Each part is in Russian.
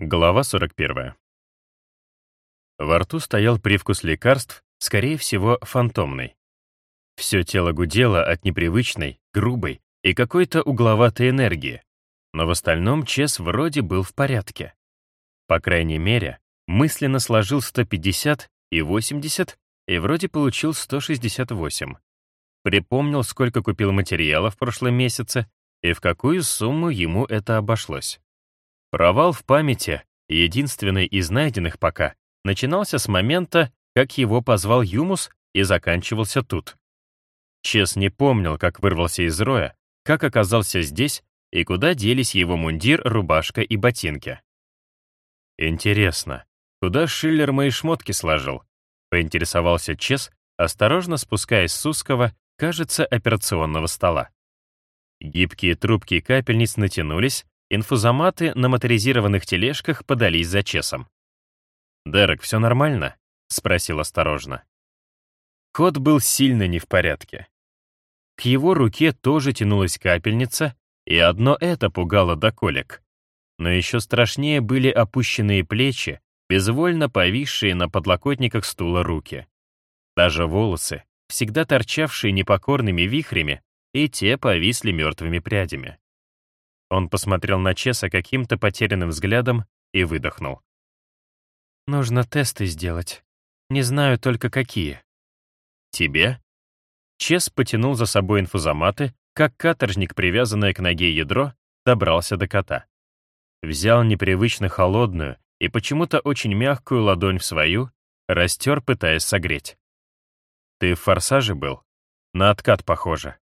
Глава 41. Во рту стоял привкус лекарств, скорее всего, фантомный. Все тело гудело от непривычной, грубой и какой-то угловатой энергии, но в остальном Чес вроде был в порядке. По крайней мере, мысленно сложил 150 и 80, и вроде получил 168. Припомнил, сколько купил материала в прошлом месяце и в какую сумму ему это обошлось. Провал в памяти, единственный из найденных пока, начинался с момента, как его позвал Юмус и заканчивался тут. Чес не помнил, как вырвался из роя, как оказался здесь и куда делись его мундир, рубашка и ботинки. Интересно, куда Шиллер мои шмотки сложил? Поинтересовался Чес, осторожно спускаясь с узкого, кажется, операционного стола. Гибкие трубки капельниц натянулись, Инфузоматы на моторизированных тележках подались за чесом. «Дерек, все нормально?» — спросил осторожно. Кот был сильно не в порядке. К его руке тоже тянулась капельница, и одно это пугало до колик. Но еще страшнее были опущенные плечи, безвольно повисшие на подлокотниках стула руки. Даже волосы, всегда торчавшие непокорными вихрями, и те повисли мертвыми прядями. Он посмотрел на Чеса каким-то потерянным взглядом и выдохнул. «Нужно тесты сделать. Не знаю только какие». «Тебе?» Чес потянул за собой инфузоматы, как каторжник, привязанное к ноге ядро, добрался до кота. Взял непривычно холодную и почему-то очень мягкую ладонь в свою, растер, пытаясь согреть. «Ты в форсаже был? На откат похоже»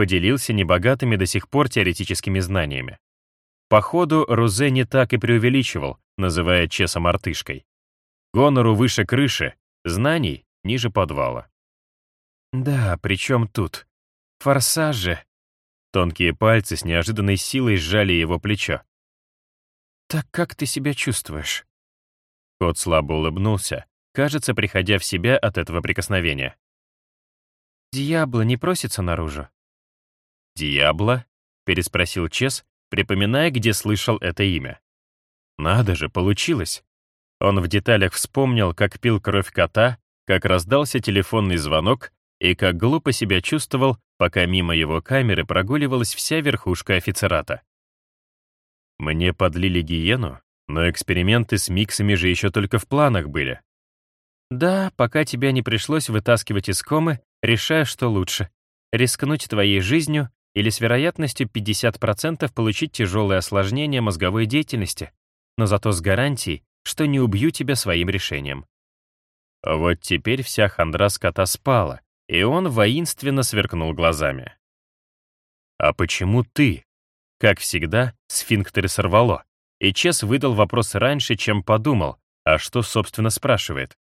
поделился небогатыми до сих пор теоретическими знаниями. Походу, Рузе не так и преувеличивал, называя Чеса мартышкой. Гонору выше крыши, знаний ниже подвала. «Да, причем тут? Форсаж же!» Тонкие пальцы с неожиданной силой сжали его плечо. «Так как ты себя чувствуешь?» Кот слабо улыбнулся, кажется, приходя в себя от этого прикосновения. «Дьябло не просится наружу?» «Диабло?» — переспросил Чес, припоминая, где слышал это имя. «Надо же, получилось!» Он в деталях вспомнил, как пил кровь кота, как раздался телефонный звонок и как глупо себя чувствовал, пока мимо его камеры прогуливалась вся верхушка офицерата. Мне подлили гиену, но эксперименты с миксами же еще только в планах были. Да, пока тебя не пришлось вытаскивать из комы, решая, что лучше — рискнуть твоей жизнью или с вероятностью 50% получить тяжелое осложнение мозговой деятельности, но зато с гарантией, что не убью тебя своим решением. Вот теперь вся хандра скота спала, и он воинственно сверкнул глазами. «А почему ты?» Как всегда, сфинктеры сорвало, и Чес выдал вопрос раньше, чем подумал, а что, собственно, спрашивает.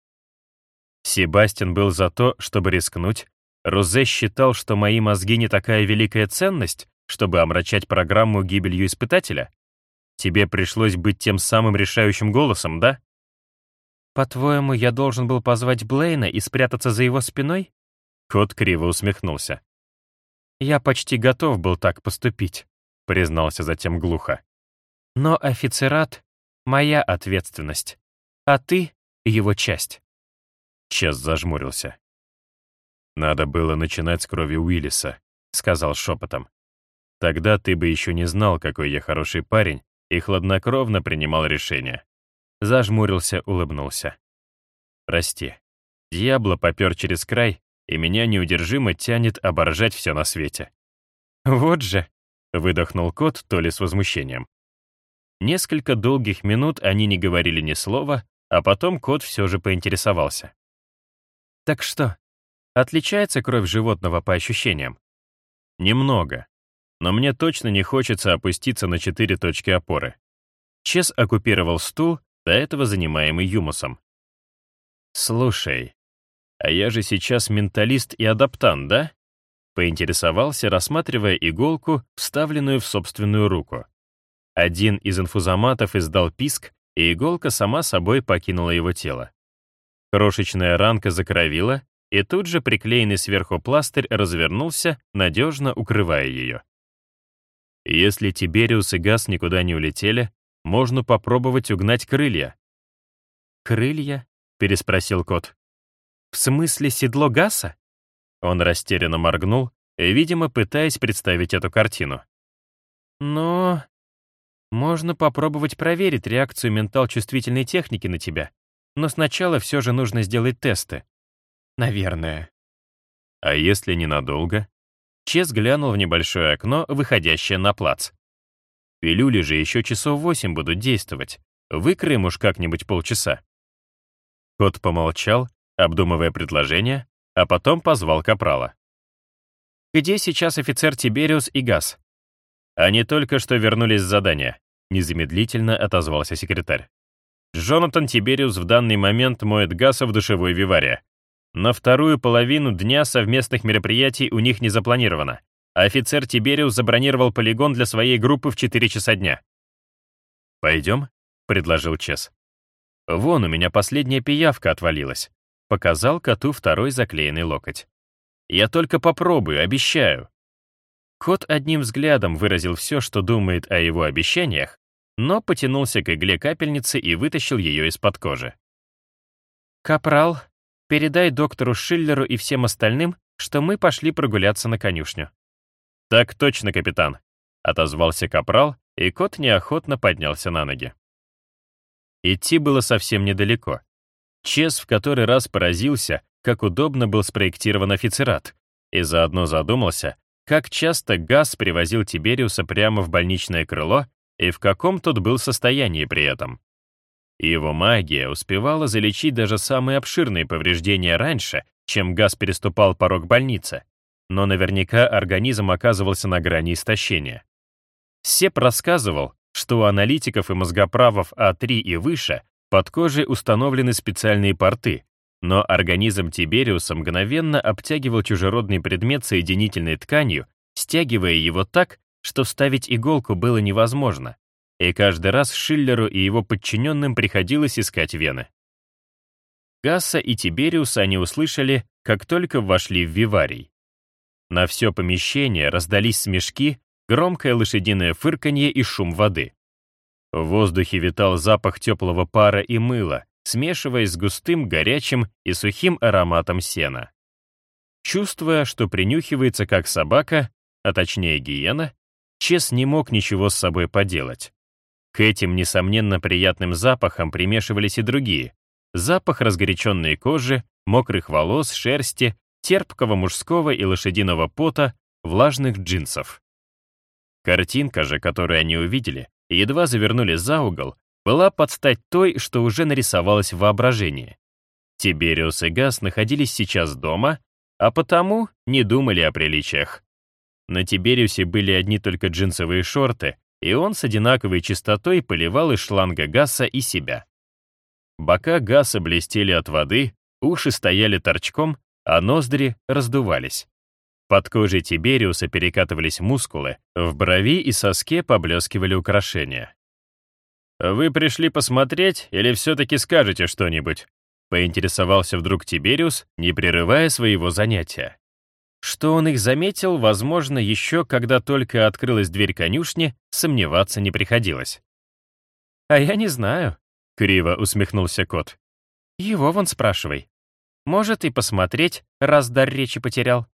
Себастьян был за то, чтобы рискнуть, Розе считал, что мои мозги не такая великая ценность, чтобы омрачать программу гибелью испытателя? Тебе пришлось быть тем самым решающим голосом, да? По-твоему, я должен был позвать Блейна и спрятаться за его спиной? Кот криво усмехнулся. Я почти готов был так поступить, признался затем глухо. Но офицерат — моя ответственность, а ты — его часть. Чес зажмурился. «Надо было начинать с крови Уиллиса», — сказал шепотом. «Тогда ты бы еще не знал, какой я хороший парень, и хладнокровно принимал решение». Зажмурился, улыбнулся. «Прости. Дьябло попер через край, и меня неудержимо тянет оборжать все на свете». «Вот же», — выдохнул кот то ли с возмущением. Несколько долгих минут они не говорили ни слова, а потом кот все же поинтересовался. «Так что, Отличается кровь животного по ощущениям? Немного. Но мне точно не хочется опуститься на четыре точки опоры. Чес оккупировал стул, до этого занимаемый юмусом. «Слушай, а я же сейчас менталист и адаптант, да?» Поинтересовался, рассматривая иголку, вставленную в собственную руку. Один из инфузоматов издал писк, и иголка сама собой покинула его тело. Крошечная ранка закровила, и тут же приклеенный сверху пластырь развернулся, надежно укрывая ее. Если Тибериус и Газ никуда не улетели, можно попробовать угнать крылья. «Крылья?» — переспросил кот. «В смысле седло Гаса?» Он растерянно моргнул, видимо, пытаясь представить эту картину. «Но можно попробовать проверить реакцию ментал-чувствительной техники на тебя, но сначала все же нужно сделать тесты. Наверное». «А если ненадолго?» Чес глянул в небольшое окно, выходящее на плац. «Пилюли же еще часов восемь будут действовать. Выкроем уж как-нибудь полчаса». Кот помолчал, обдумывая предложение, а потом позвал Капрала. «Где сейчас офицер Тибериус и Газ?» «Они только что вернулись с задания», — незамедлительно отозвался секретарь. «Джонатан Тибериус в данный момент моет Гаса в душевой виваре. На вторую половину дня совместных мероприятий у них не запланировано. офицер Тибериус забронировал полигон для своей группы в 4 часа дня. «Пойдем?» — предложил Чес. «Вон у меня последняя пиявка отвалилась». Показал коту второй заклеенный локоть. «Я только попробую, обещаю». Кот одним взглядом выразил все, что думает о его обещаниях, но потянулся к игле капельницы и вытащил ее из-под кожи. «Капрал, передай доктору Шиллеру и всем остальным, что мы пошли прогуляться на конюшню». «Так точно, капитан», — отозвался капрал, и кот неохотно поднялся на ноги. Идти было совсем недалеко. Чес в который раз поразился, как удобно был спроектирован офицерат, и заодно задумался, как часто Газ привозил Тибериуса прямо в больничное крыло и в каком тот был состоянии при этом. Его магия успевала залечить даже самые обширные повреждения раньше, чем Газ переступал порог больницы, но наверняка организм оказывался на грани истощения. Сеп рассказывал, что у аналитиков и мозгоправов А3 и выше под кожей установлены специальные порты, но организм Тибериуса мгновенно обтягивал чужеродный предмет соединительной тканью, стягивая его так, что вставить иголку было невозможно, и каждый раз Шиллеру и его подчиненным приходилось искать вены. Гасса и Тибериуса они услышали, как только вошли в виварий. На все помещение раздались смешки, громкое лошадиное фырканье и шум воды. В воздухе витал запах теплого пара и мыла, смешиваясь с густым, горячим и сухим ароматом сена. Чувствуя, что принюхивается как собака, а точнее гиена, Чес не мог ничего с собой поделать. К этим, несомненно, приятным запахам примешивались и другие. Запах разгоряченной кожи, мокрых волос, шерсти, терпкого мужского и лошадиного пота, влажных джинсов. Картинка же, которую они увидели, едва завернули за угол, была под стать той, что уже нарисовалась в воображении. Тибериус и Газ находились сейчас дома, а потому не думали о приличиях. На Тибериусе были одни только джинсовые шорты, и он с одинаковой частотой поливал из шланга Гаса и себя. Бока Гаса блестели от воды, уши стояли торчком, а ноздри раздувались. Под кожей Тибериуса перекатывались мускулы, в брови и соске поблескивали украшения. «Вы пришли посмотреть или все-таки скажете что-нибудь?» поинтересовался вдруг Тибериус, не прерывая своего занятия. Что он их заметил, возможно, еще когда только открылась дверь конюшни, сомневаться не приходилось. «А я не знаю», — криво усмехнулся кот. «Его вон спрашивай. Может, и посмотреть, раз дар речи потерял».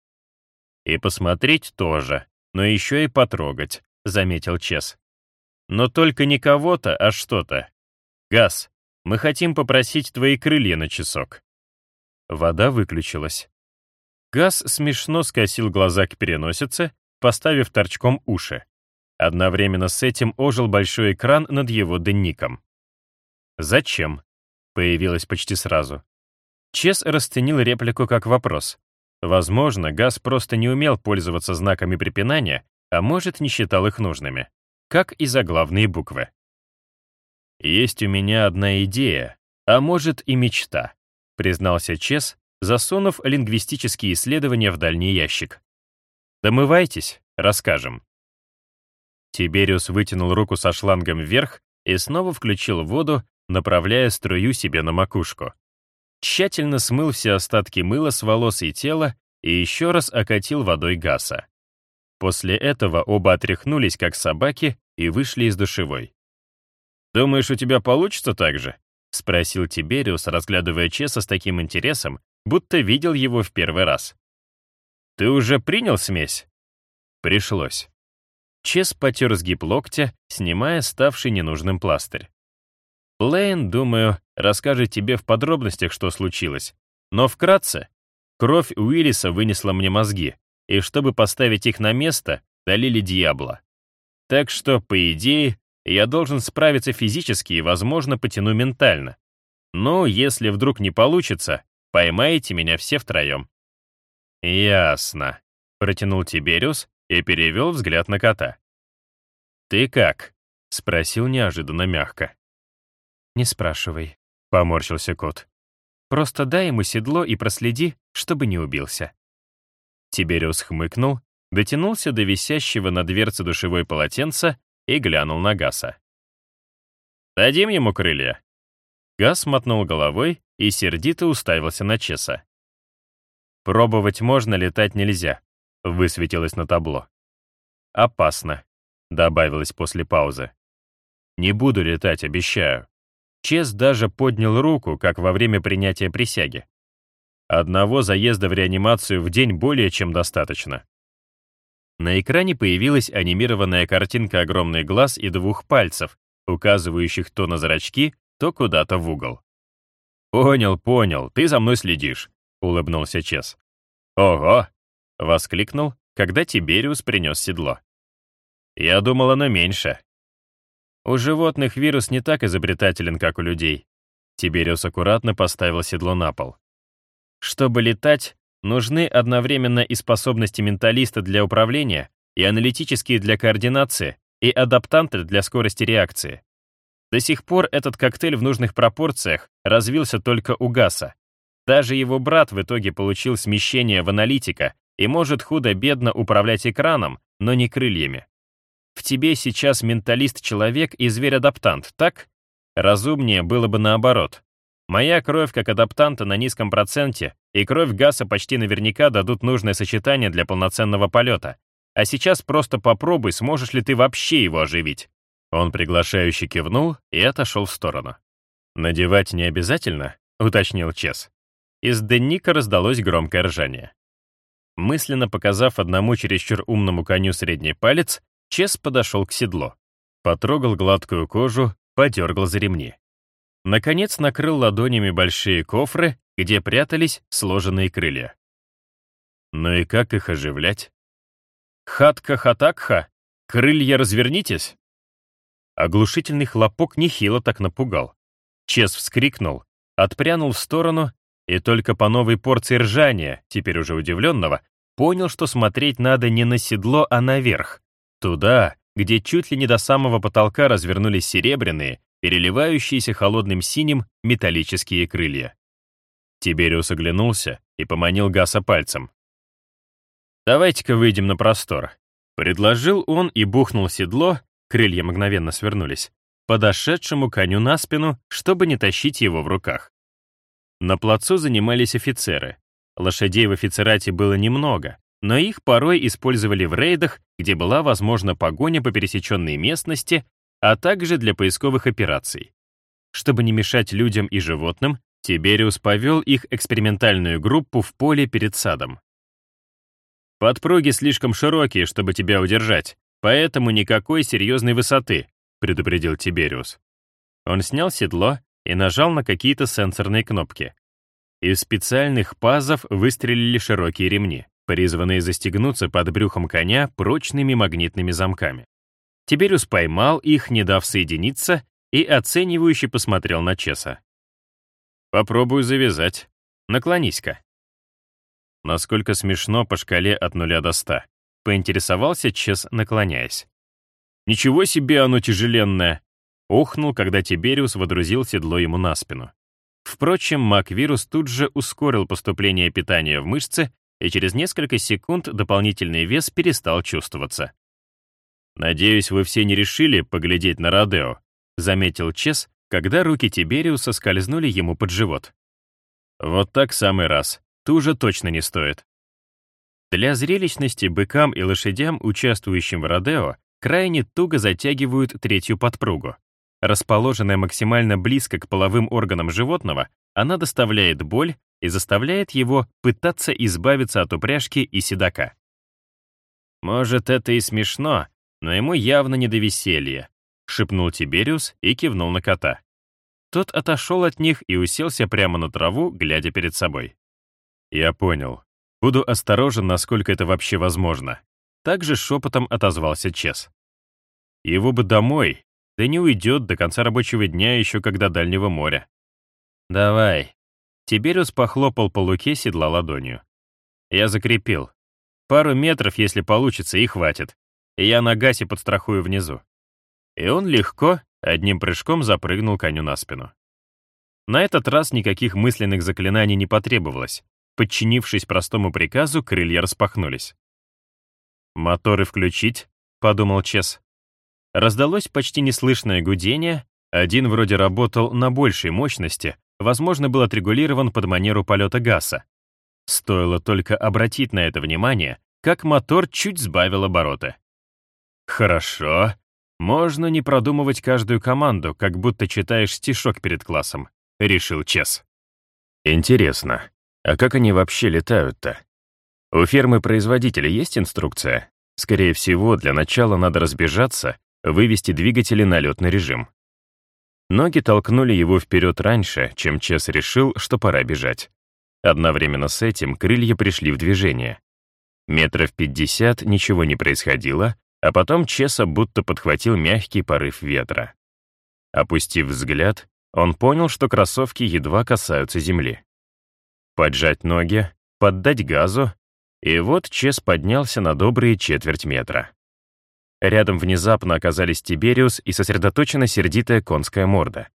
«И посмотреть тоже, но еще и потрогать», — заметил Чес. Но только не кого-то, а что-то. Газ, мы хотим попросить твои крылья на часок. Вода выключилась. Газ смешно скосил глаза к переносице, поставив торчком уши. Одновременно с этим ожил большой экран над его дневником. «Зачем?» — появилось почти сразу. Чес расценил реплику как вопрос. Возможно, Газ просто не умел пользоваться знаками препинания, а может, не считал их нужными как и заглавные буквы. «Есть у меня одна идея, а может и мечта», признался Чес, засунув лингвистические исследования в дальний ящик. «Домывайтесь, расскажем». Тибериус вытянул руку со шлангом вверх и снова включил воду, направляя струю себе на макушку. Тщательно смыл все остатки мыла с волос и тела и еще раз окатил водой Гаса. После этого оба отряхнулись, как собаки, и вышли из душевой. «Думаешь, у тебя получится так же?» — спросил Тибериус, разглядывая Чеса с таким интересом, будто видел его в первый раз. «Ты уже принял смесь?» Пришлось. Чес потер сгиб локтя, снимая ставший ненужным пластырь. Лейн, думаю, расскажет тебе в подробностях, что случилось. Но вкратце, кровь Уиллиса вынесла мне мозги, и чтобы поставить их на место, долили дьявола. Так что, по идее, я должен справиться физически и, возможно, потяну ментально. Но если вдруг не получится, поймаете меня все втроем. «Ясно», — протянул Тибериус и перевел взгляд на кота. «Ты как?» — спросил неожиданно мягко. «Не спрашивай», — поморщился кот. «Просто дай ему седло и проследи, чтобы не убился». Тибериус хмыкнул, дотянулся до висящего на дверце душевой полотенца и глянул на Гаса. «Дадим ему крылья?» Гас мотнул головой и сердито уставился на Чеса. «Пробовать можно, летать нельзя», — высветилось на табло. «Опасно», — добавилось после паузы. «Не буду летать, обещаю». Чес даже поднял руку, как во время принятия присяги. Одного заезда в реанимацию в день более чем достаточно. На экране появилась анимированная картинка огромный глаз и двух пальцев, указывающих то на зрачки, то куда-то в угол. «Понял, понял, ты за мной следишь», — улыбнулся Чес. «Ого!» — воскликнул, когда Тибериус принес седло. «Я думал, оно меньше. У животных вирус не так изобретателен, как у людей. Тибериус аккуратно поставил седло на пол. Чтобы летать, нужны одновременно и способности менталиста для управления, и аналитические для координации, и адаптанты для скорости реакции. До сих пор этот коктейль в нужных пропорциях развился только у Гаса. Даже его брат в итоге получил смещение в аналитика и может худо-бедно управлять экраном, но не крыльями. В тебе сейчас менталист-человек и зверь-адаптант, так? Разумнее было бы наоборот. Моя кровь как адаптанта на низком проценте и кровь Гаса почти наверняка дадут нужное сочетание для полноценного полета. А сейчас просто попробуй, сможешь ли ты вообще его оживить. Он приглашающе кивнул и отошел в сторону. «Надевать не обязательно?» — уточнил Чес. Из Денника раздалось громкое ржание. Мысленно показав одному чересчур умному коню средний палец, Чес подошел к седлу, потрогал гладкую кожу, подергал за ремни. Наконец накрыл ладонями большие кофры, где прятались сложенные крылья. Ну и как их оживлять? Хатка-хатакха, крылья развернитесь. Оглушительный хлопок нехило так напугал. Чес вскрикнул, отпрянул в сторону и только по новой порции ржания, теперь уже удивленного, понял, что смотреть надо не на седло, а наверх, Туда, где чуть ли не до самого потолка развернулись серебряные, переливающиеся холодным синим металлические крылья. Тибериус оглянулся и поманил Гаса пальцем. «Давайте-ка выйдем на простор», — предложил он и бухнул седло, крылья мгновенно свернулись, подошедшему коню на спину, чтобы не тащить его в руках. На плацу занимались офицеры. Лошадей в офицерате было немного, но их порой использовали в рейдах, где была возможна погоня по пересеченной местности, а также для поисковых операций. Чтобы не мешать людям и животным, Тибериус повел их экспериментальную группу в поле перед садом. «Подпруги слишком широкие, чтобы тебя удержать, поэтому никакой серьезной высоты», предупредил Тибериус. Он снял седло и нажал на какие-то сенсорные кнопки. Из специальных пазов выстрелили широкие ремни призванные застегнуться под брюхом коня прочными магнитными замками. Тиберюс поймал их, не дав соединиться, и оценивающе посмотрел на Чеса. «Попробую завязать. Наклонись-ка». Насколько смешно по шкале от нуля до ста, поинтересовался Чес, наклоняясь. «Ничего себе оно тяжеленное!» Охнул, когда Тибериус водрузил седло ему на спину. Впрочем, маг-вирус тут же ускорил поступление питания в мышцы и через несколько секунд дополнительный вес перестал чувствоваться. «Надеюсь, вы все не решили поглядеть на Родео», заметил Чес, когда руки Тибериуса скользнули ему под живот. «Вот так самый раз. Туже точно не стоит». Для зрелищности быкам и лошадям, участвующим в Родео, крайне туго затягивают третью подпругу. расположенная максимально близко к половым органам животного, она доставляет боль и заставляет его пытаться избавиться от упряжки и седока. «Может, это и смешно, но ему явно не до веселья», — шепнул Тибериус и кивнул на кота. Тот отошел от них и уселся прямо на траву, глядя перед собой. «Я понял. Буду осторожен, насколько это вообще возможно». Также шепотом отозвался Чес. Его бы домой, да не уйдет до конца рабочего дня еще до Дальнего моря. «Давай». Тибериус похлопал по луке седла ладонью. Я закрепил. Пару метров, если получится, и хватит. Я на гасе подстрахую внизу. И он легко, одним прыжком запрыгнул коню на спину. На этот раз никаких мысленных заклинаний не потребовалось. Подчинившись простому приказу, крылья распахнулись. «Моторы включить?» — подумал Чес. Раздалось почти неслышное гудение, один вроде работал на большей мощности, возможно, был отрегулирован под манеру полета Гаса. Стоило только обратить на это внимание, как мотор чуть сбавил обороты. Хорошо. Можно не продумывать каждую команду, как будто читаешь стишок перед классом, решил Чес. Интересно, а как они вообще летают-то? У фермы производителя есть инструкция? Скорее всего, для начала надо разбежаться, вывести двигатели на летный режим. Ноги толкнули его вперед раньше, чем Чес решил, что пора бежать. Одновременно с этим крылья пришли в движение. Метров пятьдесят ничего не происходило, а потом Чеса будто подхватил мягкий порыв ветра. Опустив взгляд, он понял, что кроссовки едва касаются земли. Поджать ноги, поддать газу, и вот Чес поднялся на добрые четверть метра. Рядом внезапно оказались Тибериус и сосредоточенно сердитая конская морда.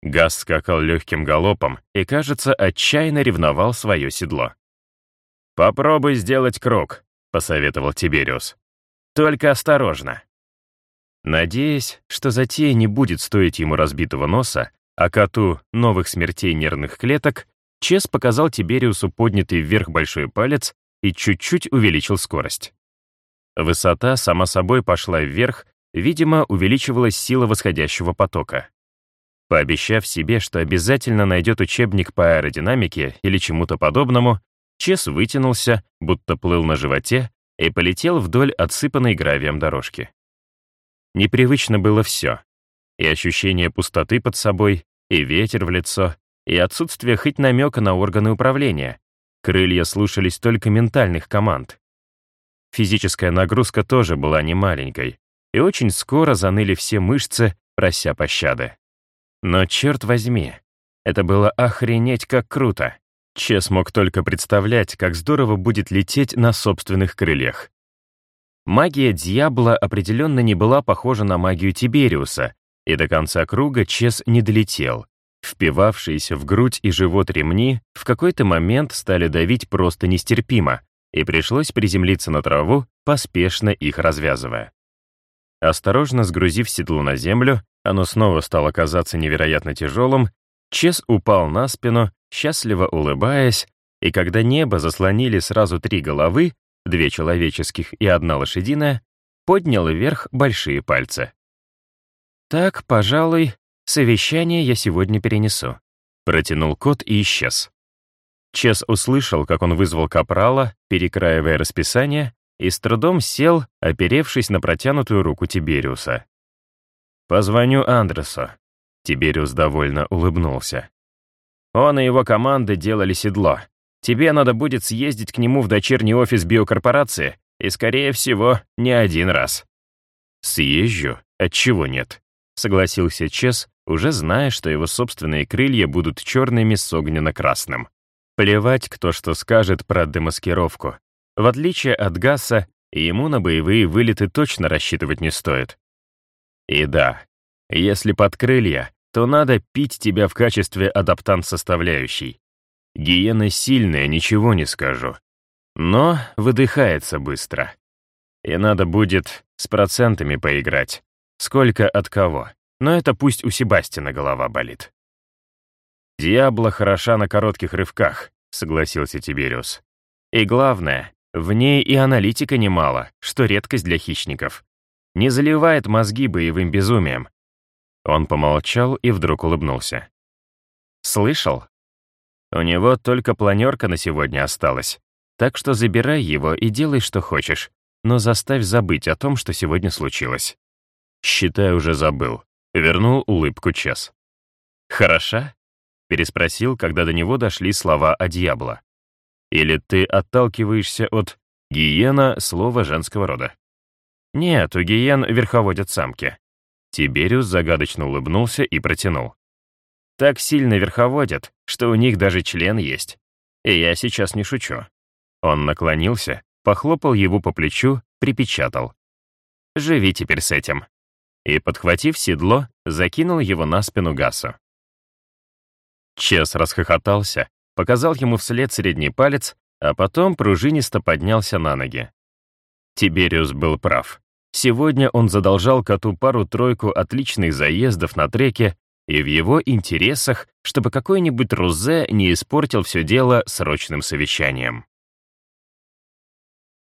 Газ скакал легким галопом и, кажется, отчаянно ревновал свое седло. «Попробуй сделать круг», — посоветовал Тибериус. «Только осторожно». Надеясь, что затея не будет стоить ему разбитого носа, а коту новых смертей нервных клеток, Чес показал Тибериусу поднятый вверх большой палец и чуть-чуть увеличил скорость. Высота сама собой пошла вверх, видимо, увеличивалась сила восходящего потока. Пообещав себе, что обязательно найдет учебник по аэродинамике или чему-то подобному, Чес вытянулся, будто плыл на животе, и полетел вдоль отсыпанной гравием дорожки. Непривычно было все. И ощущение пустоты под собой, и ветер в лицо, и отсутствие хоть намека на органы управления. Крылья слушались только ментальных команд. Физическая нагрузка тоже была немаленькой, и очень скоро заныли все мышцы, прося пощады. Но черт возьми, это было охренеть как круто. Чес мог только представлять, как здорово будет лететь на собственных крыльях. Магия Дьябла определенно не была похожа на магию Тибериуса, и до конца круга Чес не долетел. Впивавшиеся в грудь и живот ремни в какой-то момент стали давить просто нестерпимо, и пришлось приземлиться на траву, поспешно их развязывая. Осторожно сгрузив седло на землю, оно снова стало казаться невероятно тяжелым, Чес упал на спину, счастливо улыбаясь, и когда небо заслонили сразу три головы, две человеческих и одна лошадиная, поднял вверх большие пальцы. «Так, пожалуй, совещание я сегодня перенесу», протянул кот и исчез. Чес услышал, как он вызвал капрала, перекраивая расписание, и с трудом сел, оперевшись на протянутую руку Тибериуса. «Позвоню Андресу». Тибериус довольно улыбнулся. «Он и его команды делали седло. Тебе надо будет съездить к нему в дочерний офис биокорпорации, и, скорее всего, не один раз». «Съезжу? Отчего нет?» — согласился Чес, уже зная, что его собственные крылья будут черными с огненно-красным. Плевать, кто что скажет про демаскировку. В отличие от Гасса, ему на боевые вылеты точно рассчитывать не стоит. И да, если под крылья, то надо пить тебя в качестве адаптант-составляющей. Гиена сильная, ничего не скажу. Но выдыхается быстро. И надо будет с процентами поиграть. Сколько от кого. Но это пусть у Себастина голова болит. «Диабло хороша на коротких рывках», — согласился Тибериус. «И главное, в ней и аналитика немало, что редкость для хищников. Не заливает мозги боевым безумием. Он помолчал и вдруг улыбнулся. «Слышал? У него только планерка на сегодня осталась, так что забирай его и делай, что хочешь, но заставь забыть о том, что сегодня случилось». «Считай, уже забыл», — вернул улыбку Чес. «Хороша?» — переспросил, когда до него дошли слова о дьявола. «Или ты отталкиваешься от гиена слова женского рода?» «Нет, у гиен верховодят самки». Тибериус загадочно улыбнулся и протянул. «Так сильно верховодят, что у них даже член есть. И я сейчас не шучу». Он наклонился, похлопал его по плечу, припечатал. «Живи теперь с этим». И, подхватив седло, закинул его на спину Гасу. Чес расхохотался, показал ему вслед средний палец, а потом пружинисто поднялся на ноги. Тибериус был прав. Сегодня он задолжал коту пару-тройку отличных заездов на треке, и в его интересах, чтобы какой-нибудь Рузе не испортил все дело срочным совещанием.